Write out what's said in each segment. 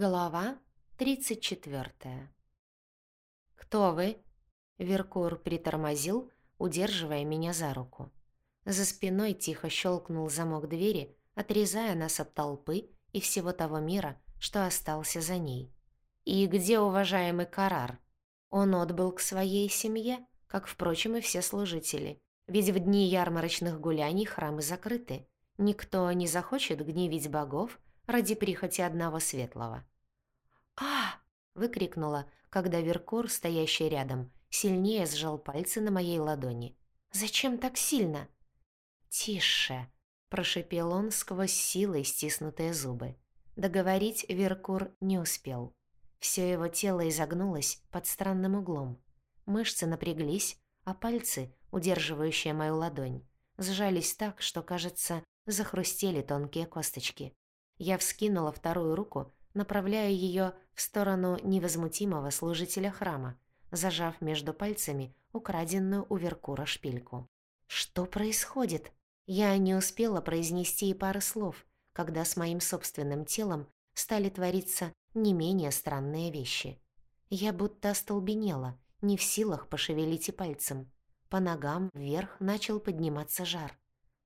Глава 34. «Кто вы?» Веркур притормозил, удерживая меня за руку. За спиной тихо щелкнул замок двери, отрезая нас от толпы и всего того мира, что остался за ней. «И где уважаемый Карар?» Он отбыл к своей семье, как, впрочем, и все служители. Ведь в дни ярмарочных гуляний храмы закрыты. Никто не захочет гневить богов, ради прихоти одного светлого. А выкрикнула, когда Веркур, стоящий рядом, сильнее сжал пальцы на моей ладони. «Зачем так сильно?» «Тише!» — прошипел он сквозь силой стиснутые зубы. Договорить Веркур не успел. Все его тело изогнулось под странным углом. Мышцы напряглись, а пальцы, удерживающие мою ладонь, сжались так, что, кажется, захрустели тонкие косточки. Я вскинула вторую руку, направляя ее в сторону невозмутимого служителя храма, зажав между пальцами украденную у Веркура шпильку. «Что происходит?» Я не успела произнести и пары слов, когда с моим собственным телом стали твориться не менее странные вещи. Я будто остолбенела, не в силах пошевелить и пальцем. По ногам вверх начал подниматься жар.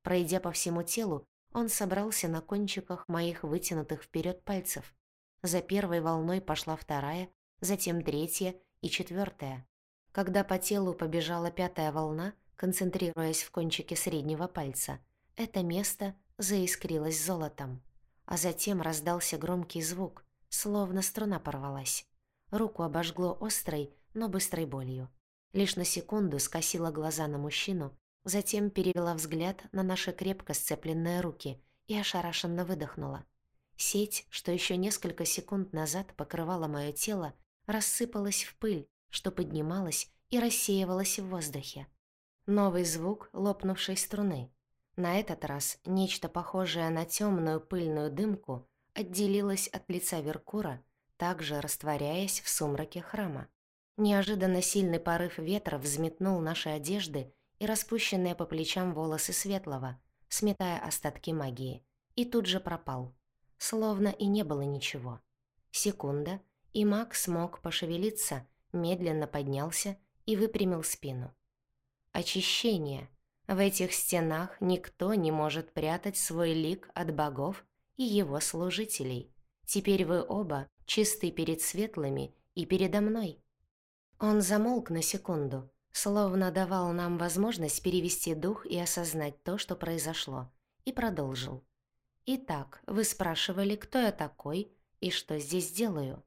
Пройдя по всему телу, он собрался на кончиках моих вытянутых вперед пальцев. За первой волной пошла вторая, затем третья и четвертая. Когда по телу побежала пятая волна, концентрируясь в кончике среднего пальца, это место заискрилось золотом. А затем раздался громкий звук, словно струна порвалась. Руку обожгло острой, но быстрой болью. Лишь на секунду скосила глаза на мужчину, Затем перевела взгляд на наши крепко сцепленные руки и ошарашенно выдохнула. Сеть, что еще несколько секунд назад покрывала мое тело, рассыпалась в пыль, что поднималась и рассеивалась в воздухе. Новый звук лопнувшей струны. На этот раз нечто похожее на темную пыльную дымку отделилось от лица Веркура, также растворяясь в сумраке храма. Неожиданно сильный порыв ветра взметнул наши одежды и распущенные по плечам волосы Светлого, сметая остатки магии, и тут же пропал. Словно и не было ничего. Секунда, и маг смог пошевелиться, медленно поднялся и выпрямил спину. Очищение. В этих стенах никто не может прятать свой лик от богов и его служителей. Теперь вы оба чисты перед светлыми и передо мной. Он замолк на секунду, словно давал нам возможность перевести дух и осознать то, что произошло, и продолжил. «Итак, вы спрашивали, кто я такой и что здесь делаю?»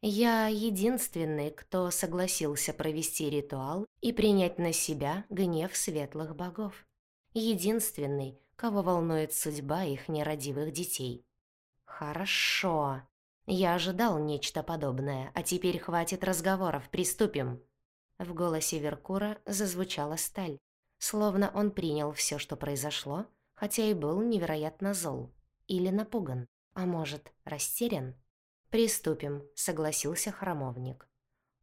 «Я единственный, кто согласился провести ритуал и принять на себя гнев светлых богов. Единственный, кого волнует судьба их нерадивых детей». «Хорошо. Я ожидал нечто подобное, а теперь хватит разговоров, приступим». В голосе Веркура зазвучала сталь, словно он принял все, что произошло, хотя и был невероятно зол. Или напуган, а может, растерян. «Приступим», — согласился храмовник.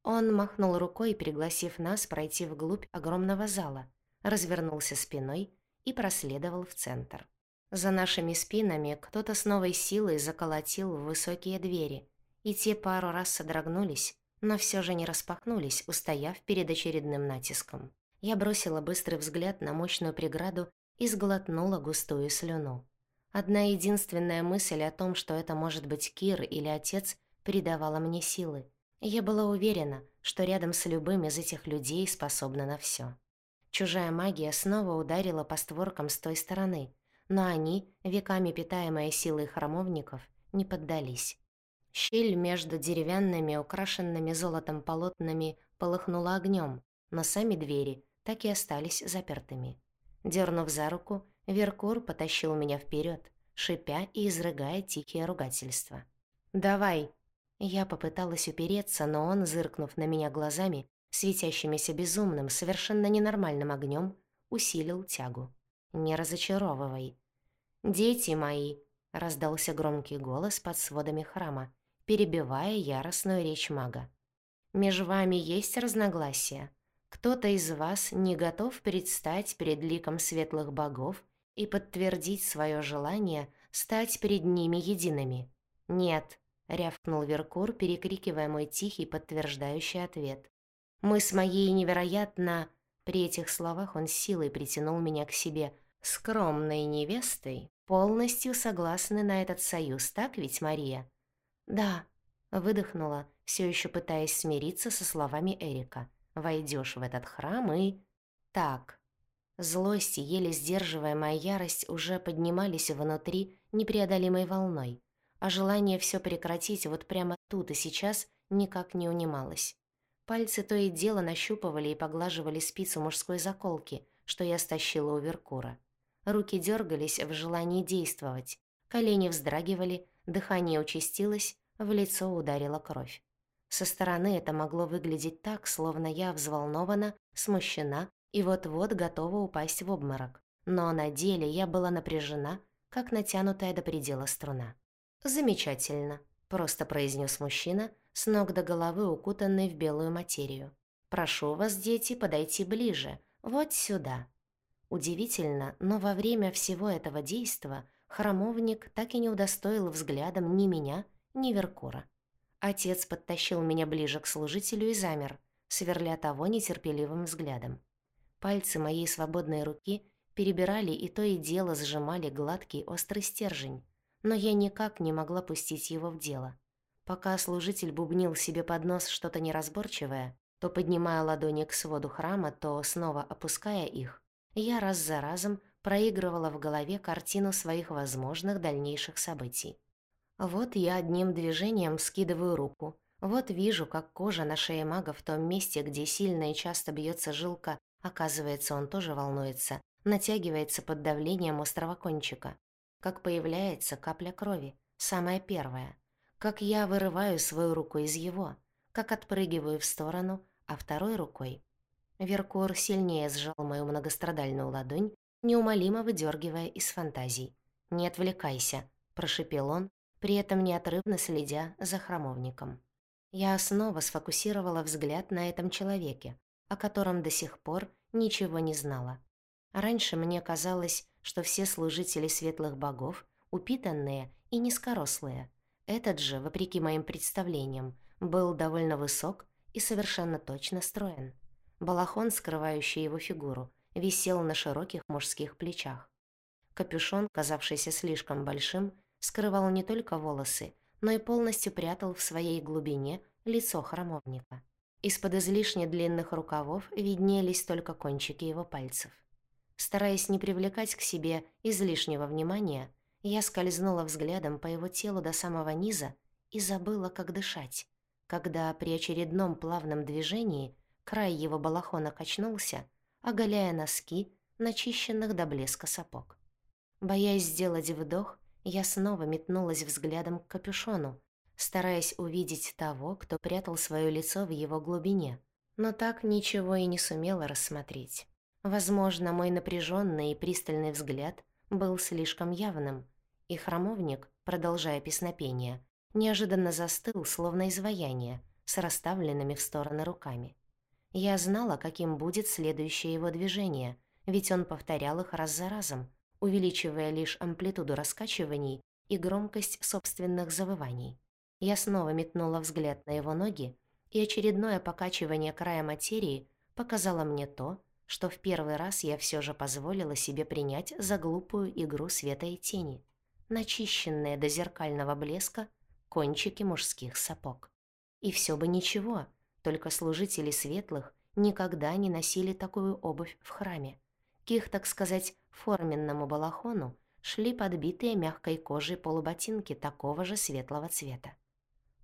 Он махнул рукой, пригласив нас пройти вглубь огромного зала, развернулся спиной и проследовал в центр. За нашими спинами кто-то с новой силой заколотил высокие двери, и те пару раз содрогнулись, но все же не распахнулись, устояв перед очередным натиском. Я бросила быстрый взгляд на мощную преграду и сглотнула густую слюну. Одна единственная мысль о том, что это может быть Кир или отец, придавала мне силы. Я была уверена, что рядом с любым из этих людей способна на все. Чужая магия снова ударила по створкам с той стороны, но они, веками питаемые силой храмовников, не поддались. Щель между деревянными, украшенными золотом полотнами полыхнула огнем, но сами двери так и остались запертыми. Дернув за руку, Веркур потащил меня вперед, шипя и изрыгая тихие ругательства. «Давай!» Я попыталась упереться, но он, зыркнув на меня глазами, светящимися безумным, совершенно ненормальным огнем, усилил тягу. «Не разочаровывай!» «Дети мои!» — раздался громкий голос под сводами храма, перебивая яростную речь мага. «Между вами есть разногласия. Кто-то из вас не готов предстать перед ликом светлых богов и подтвердить свое желание стать перед ними едиными. Нет, — рявкнул Веркур, перекрикивая мой тихий подтверждающий ответ. «Мы с моей невероятно...» При этих словах он силой притянул меня к себе. «Скромной невестой, полностью согласны на этот союз, так ведь, Мария?» «Да», — выдохнула, все еще пытаясь смириться со словами Эрика. «Войдешь в этот храм и...» «Так». Злость еле сдерживаемая ярость уже поднимались внутри непреодолимой волной, а желание все прекратить вот прямо тут и сейчас никак не унималось. Пальцы то и дело нащупывали и поглаживали спицу мужской заколки, что я стащила у Веркура. Руки дергались в желании действовать, колени вздрагивали, дыхание участилось, в лицо ударила кровь. Со стороны это могло выглядеть так, словно я взволнована, смущена и вот-вот готова упасть в обморок. Но на деле я была напряжена, как натянутая до предела струна. «Замечательно», — просто произнес мужчина, с ног до головы укутанный в белую материю. «Прошу вас, дети, подойти ближе, вот сюда». Удивительно, но во время всего этого действа храмовник так и не удостоил взглядом ни меня, ни Веркура. Отец подтащил меня ближе к служителю и замер, сверля того нетерпеливым взглядом. Пальцы моей свободной руки перебирали и то и дело сжимали гладкий острый стержень, но я никак не могла пустить его в дело. Пока служитель бубнил себе под нос что-то неразборчивое, то поднимая ладони к своду храма, то снова опуская их, я раз за разом проигрывала в голове картину своих возможных дальнейших событий. Вот я одним движением скидываю руку, вот вижу, как кожа на шее мага в том месте, где сильно и часто бьется жилка, оказывается, он тоже волнуется, натягивается под давлением острого кончика. Как появляется капля крови, самая первая. Как я вырываю свою руку из его, как отпрыгиваю в сторону, а второй рукой Веркур сильнее сжал мою многострадальную ладонь, неумолимо выдергивая из фантазий. «Не отвлекайся», – прошипел он, при этом неотрывно следя за храмовником. Я снова сфокусировала взгляд на этом человеке, о котором до сих пор ничего не знала. Раньше мне казалось, что все служители светлых богов упитанные и низкорослые. Этот же, вопреки моим представлениям, был довольно высок и совершенно точно строен. Балахон, скрывающий его фигуру, висел на широких мужских плечах. Капюшон, казавшийся слишком большим, скрывал не только волосы, но и полностью прятал в своей глубине лицо храмовника. Из-под излишне длинных рукавов виднелись только кончики его пальцев. Стараясь не привлекать к себе излишнего внимания, я скользнула взглядом по его телу до самого низа и забыла, как дышать, когда при очередном плавном движении Край его балахона качнулся, оголяя носки, начищенных до блеска сапог. Боясь сделать вдох, я снова метнулась взглядом к капюшону, стараясь увидеть того, кто прятал свое лицо в его глубине, но так ничего и не сумела рассмотреть. Возможно, мой напряженный и пристальный взгляд был слишком явным, и храмовник, продолжая песнопение, неожиданно застыл, словно изваяние, с расставленными в стороны руками. Я знала, каким будет следующее его движение, ведь он повторял их раз за разом, увеличивая лишь амплитуду раскачиваний и громкость собственных завываний. Я снова метнула взгляд на его ноги, и очередное покачивание края материи показало мне то, что в первый раз я все же позволила себе принять за глупую игру света и тени, начищенные до зеркального блеска кончики мужских сапог. И все бы ничего, только служители светлых никогда не носили такую обувь в храме. К их, так сказать, форменному балахону шли подбитые мягкой кожей полуботинки такого же светлого цвета.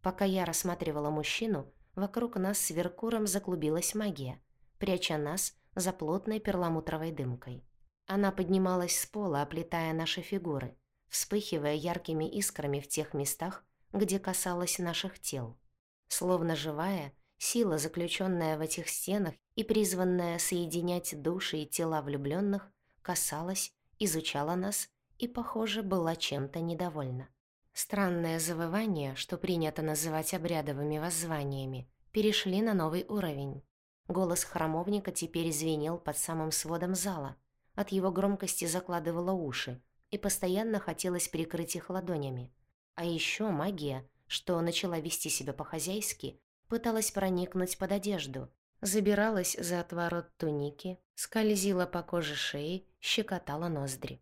Пока я рассматривала мужчину, вокруг нас с Веркуром заклубилась магия, пряча нас за плотной перламутровой дымкой. Она поднималась с пола, оплетая наши фигуры, вспыхивая яркими искрами в тех местах, где касалась наших тел. Словно живая, Сила, заключенная в этих стенах и призванная соединять души и тела влюбленных, касалась, изучала нас и, похоже, была чем-то недовольна. Странное завывание, что принято называть обрядовыми воззваниями, перешли на новый уровень. Голос храмовника теперь звенел под самым сводом зала. От его громкости закладывало уши, и постоянно хотелось прикрыть их ладонями. А еще магия, что начала вести себя по-хозяйски, пыталась проникнуть под одежду, забиралась за отворот туники, скользила по коже шеи, щекотала ноздри.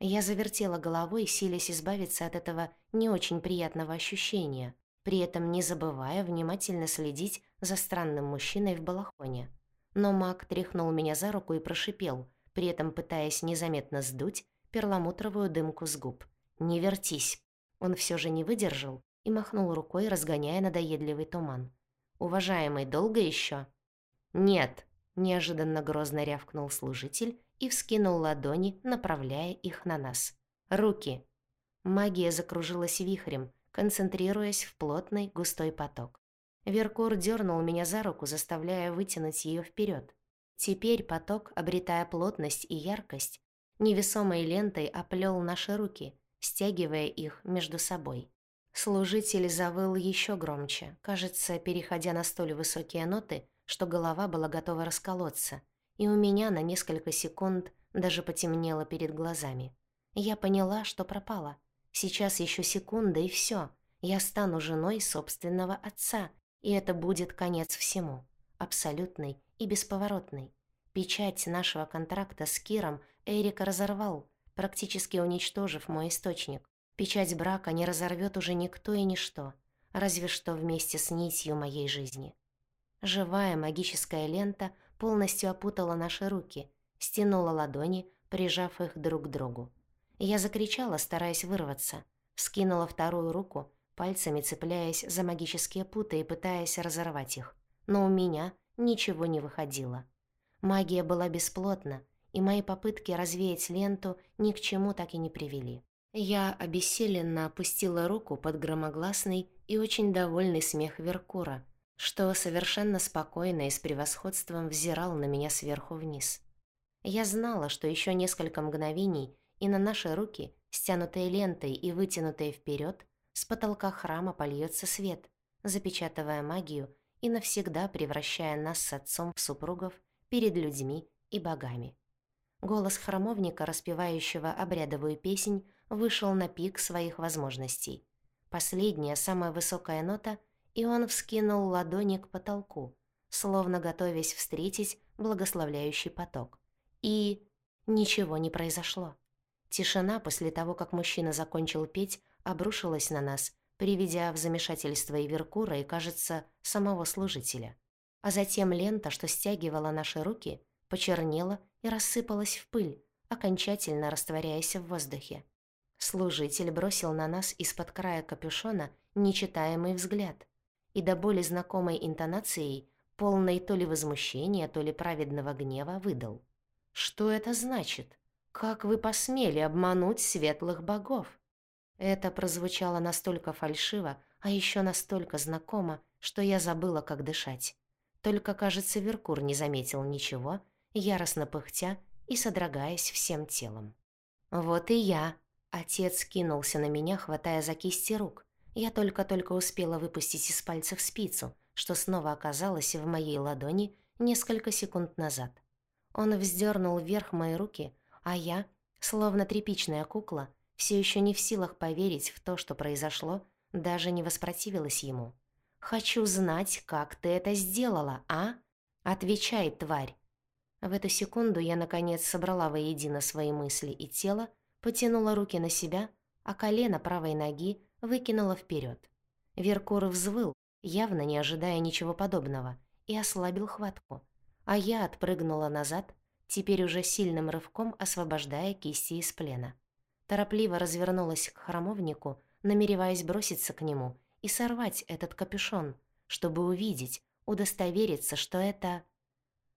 Я завертела головой, силясь избавиться от этого не очень приятного ощущения, при этом не забывая внимательно следить за странным мужчиной в балахоне. Но маг тряхнул меня за руку и прошипел, при этом пытаясь незаметно сдуть перламутровую дымку с губ. «Не вертись!» Он все же не выдержал и махнул рукой, разгоняя надоедливый туман. «Уважаемый, долго еще?» «Нет!» – неожиданно грозно рявкнул служитель и вскинул ладони, направляя их на нас. «Руки!» Магия закружилась вихрем, концентрируясь в плотный густой поток. Веркур дернул меня за руку, заставляя вытянуть ее вперед. Теперь поток, обретая плотность и яркость, невесомой лентой оплел наши руки, стягивая их между собой. Служитель завыл еще громче, кажется, переходя на столь высокие ноты, что голова была готова расколоться, и у меня на несколько секунд даже потемнело перед глазами. Я поняла, что пропала. Сейчас еще секунда, и все. Я стану женой собственного отца, и это будет конец всему. Абсолютный и бесповоротный. Печать нашего контракта с Киром Эрика разорвал, практически уничтожив мой источник. Печать брака не разорвет уже никто и ничто, разве что вместе с нитью моей жизни. Живая магическая лента полностью опутала наши руки, стянула ладони, прижав их друг к другу. Я закричала, стараясь вырваться, вскинула вторую руку, пальцами цепляясь за магические путы и пытаясь разорвать их. Но у меня ничего не выходило. Магия была бесплотна, и мои попытки развеять ленту ни к чему так и не привели. Я обессиленно опустила руку под громогласный и очень довольный смех Веркура, что совершенно спокойно и с превосходством взирал на меня сверху вниз. Я знала, что еще несколько мгновений, и на наши руки, стянутые лентой и вытянутые вперед, с потолка храма польется свет, запечатывая магию и навсегда превращая нас с отцом в супругов перед людьми и богами. Голос храмовника, распевающего обрядовую песнь, вышел на пик своих возможностей. Последняя, самая высокая нота, и он вскинул ладони к потолку, словно готовясь встретить благословляющий поток. И ничего не произошло. Тишина после того, как мужчина закончил петь, обрушилась на нас, приведя в замешательство и Веркура, и, кажется, самого служителя. А затем лента, что стягивала наши руки, почернела и рассыпалась в пыль, окончательно растворяясь в воздухе. Служитель бросил на нас из-под края капюшона нечитаемый взгляд и до боли знакомой интонацией, полной то ли возмущения, то ли праведного гнева, выдал. «Что это значит? Как вы посмели обмануть светлых богов?» Это прозвучало настолько фальшиво, а еще настолько знакомо, что я забыла, как дышать. Только, кажется, Веркур не заметил ничего, яростно пыхтя и содрогаясь всем телом. «Вот и я!» Отец кинулся на меня, хватая за кисти рук. Я только-только успела выпустить из пальцев спицу, что снова оказалось в моей ладони несколько секунд назад. Он вздернул вверх мои руки, а я, словно тряпичная кукла, все еще не в силах поверить в то, что произошло, даже не воспротивилась ему. «Хочу знать, как ты это сделала, а? Отвечай, тварь!» В эту секунду я, наконец, собрала воедино свои мысли и тело, потянула руки на себя, а колено правой ноги выкинула вперед. Веркур взвыл, явно не ожидая ничего подобного, и ослабил хватку. А я отпрыгнула назад, теперь уже сильным рывком освобождая кисти из плена. Торопливо развернулась к храмовнику, намереваясь броситься к нему и сорвать этот капюшон, чтобы увидеть, удостовериться, что это...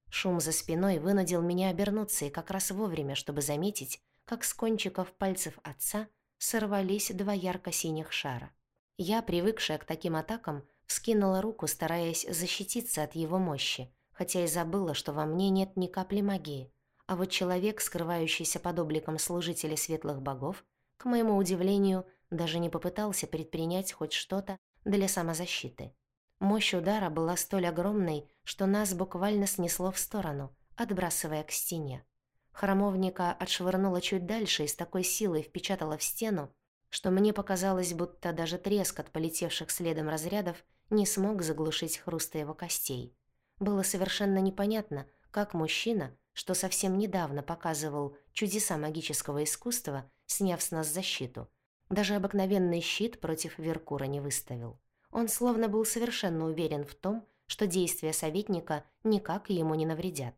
Шум за спиной вынудил меня обернуться и как раз вовремя, чтобы заметить, как с кончиков пальцев отца сорвались два ярко-синих шара. Я, привыкшая к таким атакам, вскинула руку, стараясь защититься от его мощи, хотя и забыла, что во мне нет ни капли магии. А вот человек, скрывающийся под обликом служителя светлых богов, к моему удивлению, даже не попытался предпринять хоть что-то для самозащиты. Мощь удара была столь огромной, что нас буквально снесло в сторону, отбрасывая к стене. Храмовника отшвырнуло чуть дальше и с такой силой впечатало в стену, что мне показалось, будто даже треск от полетевших следом разрядов не смог заглушить хруста его костей. Было совершенно непонятно, как мужчина, что совсем недавно показывал чудеса магического искусства, сняв с нас защиту, даже обыкновенный щит против Веркура не выставил. Он словно был совершенно уверен в том, что действия советника никак ему не навредят.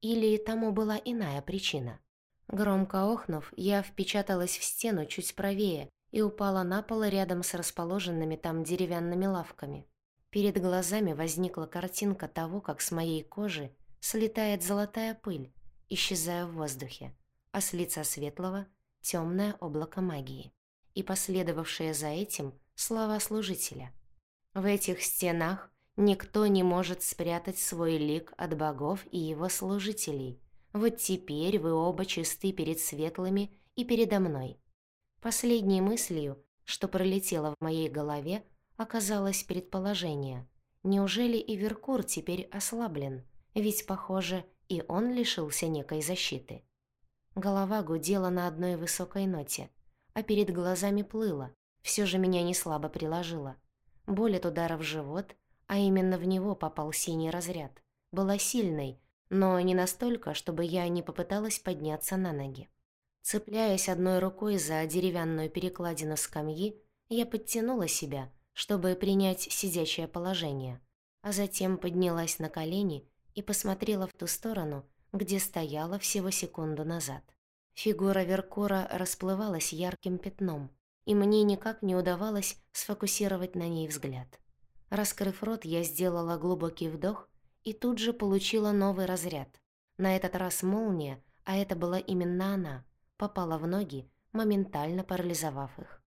Или тому была иная причина. Громко охнув, я впечаталась в стену чуть правее и упала на пол рядом с расположенными там деревянными лавками. Перед глазами возникла картинка того, как с моей кожи слетает золотая пыль, исчезая в воздухе, а с лица светлого — темное облако магии. И последовавшие за этим слова служителя. В этих стенах никто не может спрятать свой лик от богов и его служителей. Вот теперь вы оба чисты перед светлыми и передо мной. Последней мыслью, что пролетело в моей голове, оказалось предположение. Неужели и Веркур теперь ослаблен? Ведь, похоже, и он лишился некой защиты. Голова гудела на одной высокой ноте, а перед глазами плыла, все же меня не слабо приложило. Боль от удара в живот, а именно в него попал синий разряд, была сильной, но не настолько, чтобы я не попыталась подняться на ноги. Цепляясь одной рукой за деревянную перекладину скамьи, я подтянула себя, чтобы принять сидячее положение, а затем поднялась на колени и посмотрела в ту сторону, где стояла всего секунду назад. Фигура Веркора расплывалась ярким пятном, и мне никак не удавалось сфокусировать на ней взгляд. Раскрыв рот, я сделала глубокий вдох и тут же получила новый разряд. На этот раз молния, а это была именно она, попала в ноги, моментально парализовав их.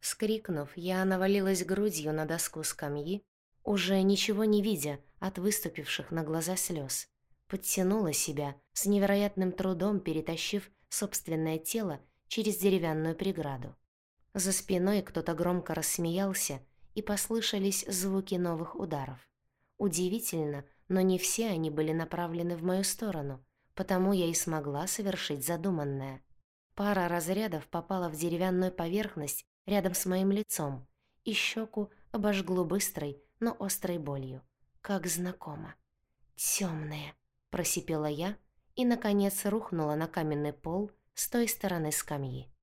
Вскрикнув, я навалилась грудью на доску скамьи, уже ничего не видя от выступивших на глаза слез. Подтянула себя, с невероятным трудом перетащив собственное тело через деревянную преграду. За спиной кто-то громко рассмеялся, и послышались звуки новых ударов. Удивительно, но не все они были направлены в мою сторону, потому я и смогла совершить задуманное. Пара разрядов попала в деревянную поверхность рядом с моим лицом, и щеку обожгло быстрой, но острой болью. Как знакомо. «Тёмные», — просипела я и, наконец, рухнула на каменный пол с той стороны скамьи.